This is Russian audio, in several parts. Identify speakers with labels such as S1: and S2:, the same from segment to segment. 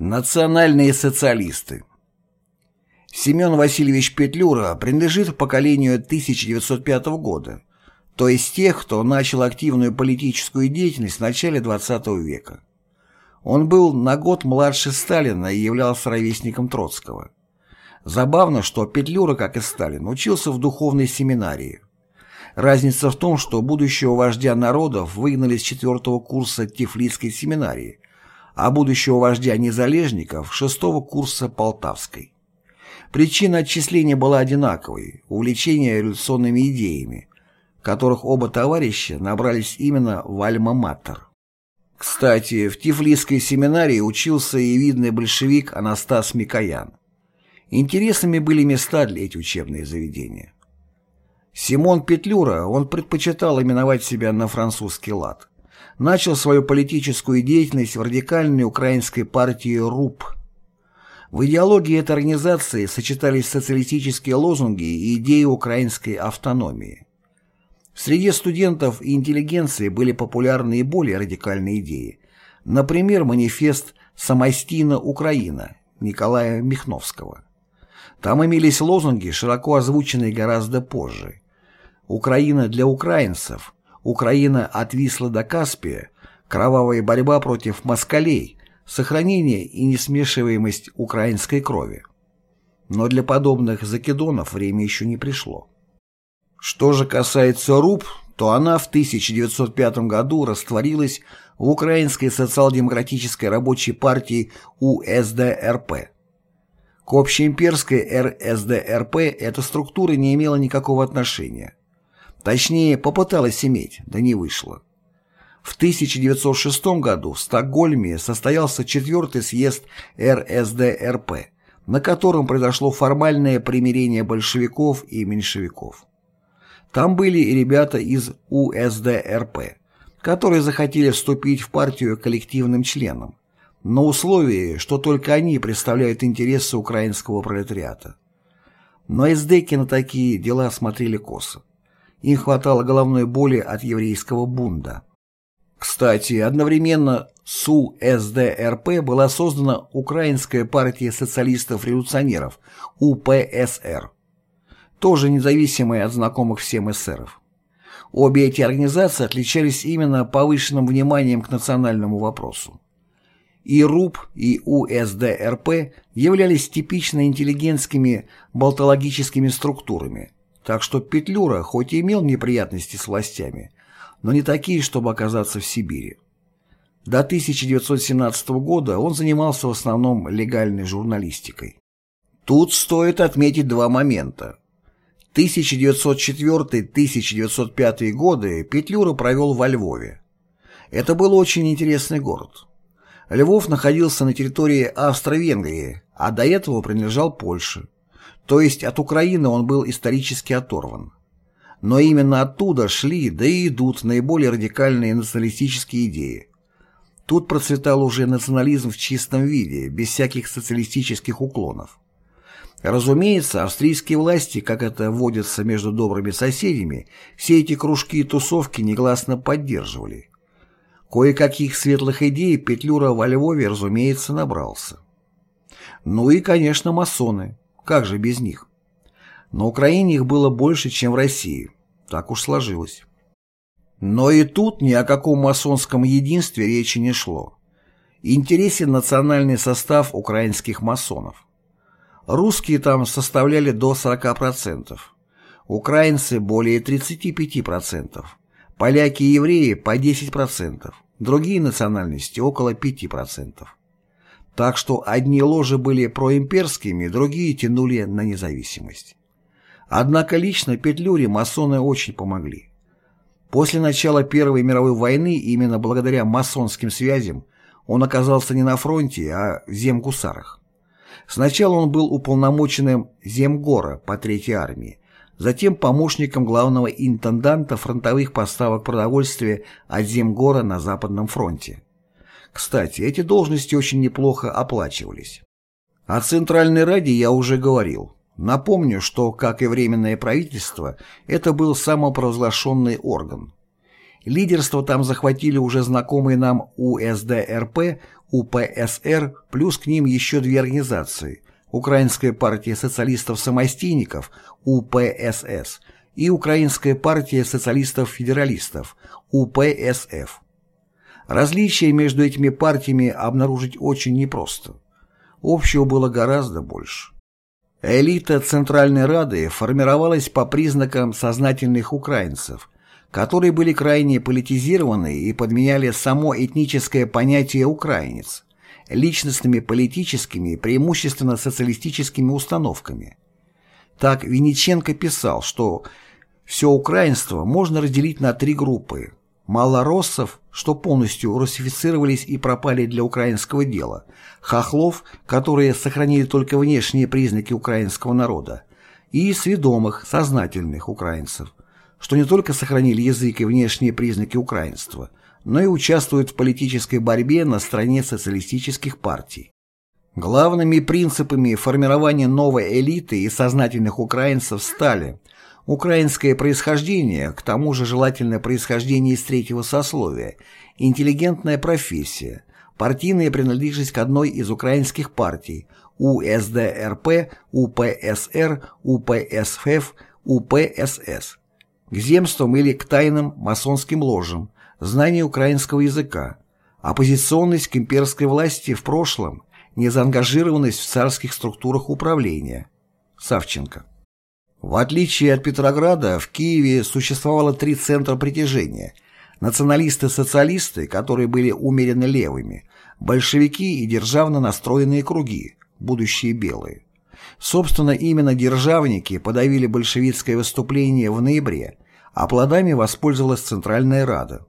S1: Национальные социалисты Семен Васильевич Петлюра принадлежит поколению 1905 года, то есть тех, кто начал активную политическую деятельность в начале XX века. Он был на год младше Сталина и являлся ровесником Троцкого. Забавно, что Петлюра, как и Сталин, учился в духовной семинарии. Разница в том, что будущего вождя народов выгнали с четвертого курса Тифлисской семинарии, а будущего вождя незалежников шестого курса Полтавской. Причина отчисления была одинаковой – увлечение революционными идеями, которых оба товарища набрались именно в Альма-Матер. Кстати, в Тифлисской семинарии учился и видный большевик Анастас Микоян. Интересными были места для этих учебные заведения. Симон Петлюра, он предпочитал именовать себя на французский лад начал свою политическую деятельность в радикальной украинской партии РУП. В идеологии этой организации сочетались социалистические лозунги и идеи украинской автономии. Среди студентов и интеллигенции были популярны и более радикальные идеи. Например, манифест «Самостийна Украина» Николая Михновского. Там имелись лозунги, широко озвученные гораздо позже. «Украина для украинцев», Украина от Висла до Каспия, кровавая борьба против москалей, сохранение и несмешиваемость украинской крови. Но для подобных закидонов время еще не пришло. Что же касается РУП, то она в 1905 году растворилась в Украинской социал-демократической рабочей партии УСДРП. К общеимперской РСДРП эта структура не имела никакого отношения. Точнее, попыталась иметь, да не вышло. В 1906 году в Стокгольме состоялся четвертый съезд РСДРП, на котором произошло формальное примирение большевиков и меньшевиков. Там были и ребята из УСДРП, которые захотели вступить в партию коллективным членом, на условии, что только они представляют интересы украинского пролетариата. Но эсдеки на такие дела смотрели косо. Им хватало головной боли от еврейского бунда. Кстати, одновременно с УСДРП была создана Украинская партия социалистов-революционеров, УПСР, тоже независимая от знакомых всем эсеров. Обе эти организации отличались именно повышенным вниманием к национальному вопросу. И РУП, и УСДРП являлись типично интеллигентскими болтологическими структурами – так что Петлюра хоть и имел неприятности с властями, но не такие, чтобы оказаться в Сибири. До 1917 года он занимался в основном легальной журналистикой. Тут стоит отметить два момента. 1904-1905 годы Петлюра провел во Львове. Это был очень интересный город. Львов находился на территории Австро-Венгрии, а до этого принадлежал Польше. То есть от Украины он был исторически оторван. Но именно оттуда шли, да и идут наиболее радикальные националистические идеи. Тут процветал уже национализм в чистом виде, без всяких социалистических уклонов. Разумеется, австрийские власти, как это водится между добрыми соседями, все эти кружки и тусовки негласно поддерживали. Кое-каких светлых идей Петлюра во Львове, разумеется, набрался. Ну и, конечно, масоны. Как же без них? На Украине их было больше, чем в России. Так уж сложилось. Но и тут ни о каком масонском единстве речи не шло. Интересен национальный состав украинских масонов. Русские там составляли до 40%, украинцы более 35%, поляки и евреи по 10%, другие национальности около 5%. Так что одни ложи были проимперскими, другие тянули на независимость. Однако лично Петлюре масоны очень помогли. После начала Первой мировой войны именно благодаря масонским связям он оказался не на фронте, а в земгусарах. Сначала он был уполномоченным земгора по Третьей армии, затем помощником главного интенданта фронтовых поставок продовольствия от земгора на Западном фронте. Кстати, эти должности очень неплохо оплачивались. О Центральной Раде я уже говорил. Напомню, что, как и Временное правительство, это был самопровозглашенный орган. Лидерство там захватили уже знакомые нам УСДРП, УПСР, плюс к ним еще две организации – Украинская партия социалистов-самостийников, УПСС, и Украинская партия социалистов-федералистов, УПСФ. Различия между этими партиями обнаружить очень непросто. Общего было гораздо больше. Элита Центральной Рады формировалась по признакам сознательных украинцев, которые были крайне политизированы и подменяли само этническое понятие «украинец» личностными политическими, преимущественно социалистическими установками. Так Винниченко писал, что все украинство можно разделить на три группы малороссов, что полностью русифицировались и пропали для украинского дела, хохлов, которые сохранили только внешние признаки украинского народа, и сведомых, сознательных украинцев, что не только сохранили язык и внешние признаки украинства, но и участвуют в политической борьбе на стороне социалистических партий. Главными принципами формирования новой элиты и сознательных украинцев стали – Украинское происхождение, к тому же желательное происхождение из третьего сословия, интеллигентная профессия, партийная принадлежность к одной из украинских партий УСДРП, УПСР, УПСФ, УПСС, к земствам или к тайным масонским ложам, знание украинского языка, оппозиционность к имперской власти в прошлом, незаангажированность в царских структурах управления. Савченко. В отличие от Петрограда, в Киеве существовало три центра притяжения – националисты-социалисты, которые были умеренно левыми, большевики и державно настроенные круги, будущие белые. Собственно, именно державники подавили большевистское выступление в ноябре, а плодами воспользовалась Центральная Рада.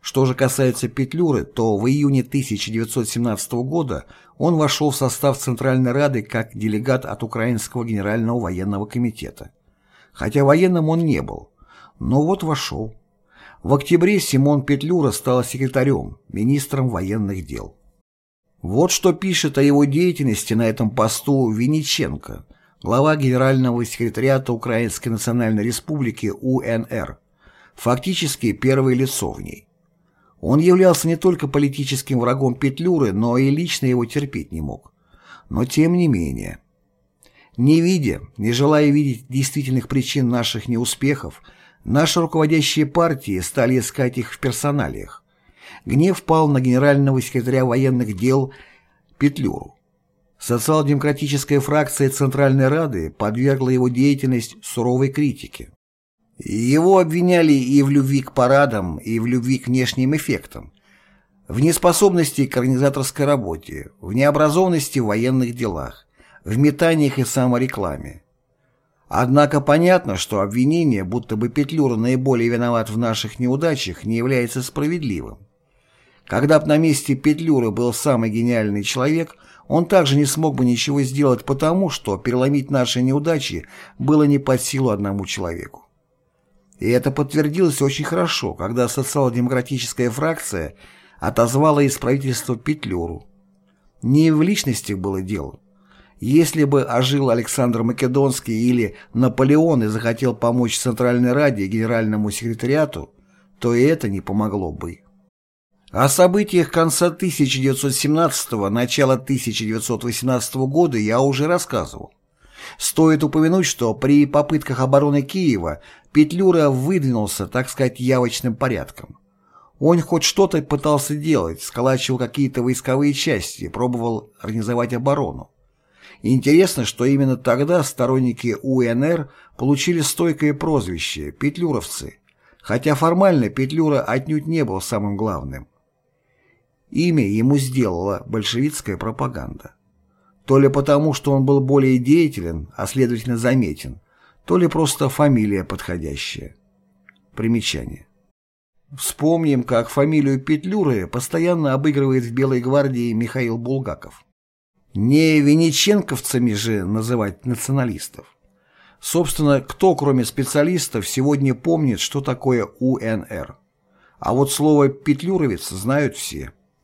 S1: Что же касается Петлюры, то в июне 1917 года он вошел в состав Центральной Рады как делегат от Украинского Генерального военного комитета. Хотя военным он не был, но вот вошел. В октябре Симон Петлюра стал секретарем, министром военных дел. Вот что пишет о его деятельности на этом посту Винниченко, глава Генерального секретариата Украинской Национальной Республики УНР, фактически первое лицо в ней. Он являлся не только политическим врагом Петлюры, но и лично его терпеть не мог. Но тем не менее. Не видя, не желая видеть действительных причин наших неуспехов, наши руководящие партии стали искать их в персоналиях. Гнев пал на генерального секретаря военных дел Петлюру. Социал-демократическая фракция Центральной Рады подвергла его деятельность суровой критике. Его обвиняли и в любви к парадам, и в любви к внешним эффектам, в неспособности к организаторской работе, в необразованности в военных делах, в метаниях и саморекламе. Однако понятно, что обвинение, будто бы Петлюра наиболее виноват в наших неудачах, не является справедливым. Когда бы на месте Петлюры был самый гениальный человек, он также не смог бы ничего сделать потому, что переломить наши неудачи было не под силу одному человеку. И это подтвердилось очень хорошо, когда социал-демократическая фракция отозвала из правительства Петлюру. Не в личности было дело. Если бы ожил Александр Македонский или Наполеон и захотел помочь Центральной Раде и Генеральному секретариату, то и это не помогло бы. О событиях конца 1917-го, начала 1918 года я уже рассказывал. Стоит упомянуть, что при попытках обороны Киева Петлюра выдвинулся, так сказать, явочным порядком. Он хоть что-то пытался делать, сколачивал какие-то войсковые части, пробовал организовать оборону. Интересно, что именно тогда сторонники УНР получили стойкое прозвище «петлюровцы», хотя формально Петлюра отнюдь не был самым главным. Имя ему сделала большевистская пропаганда. То ли потому, что он был более деятелен, а следовательно заметен, то ли просто фамилия подходящая. Примечание. Вспомним, как фамилию Петлюры постоянно обыгрывает в Белой гвардии Михаил Булгаков. Не венеченковцами же называть националистов. Собственно, кто, кроме специалистов, сегодня помнит, что такое УНР? А вот слово «петлюровец» знают все.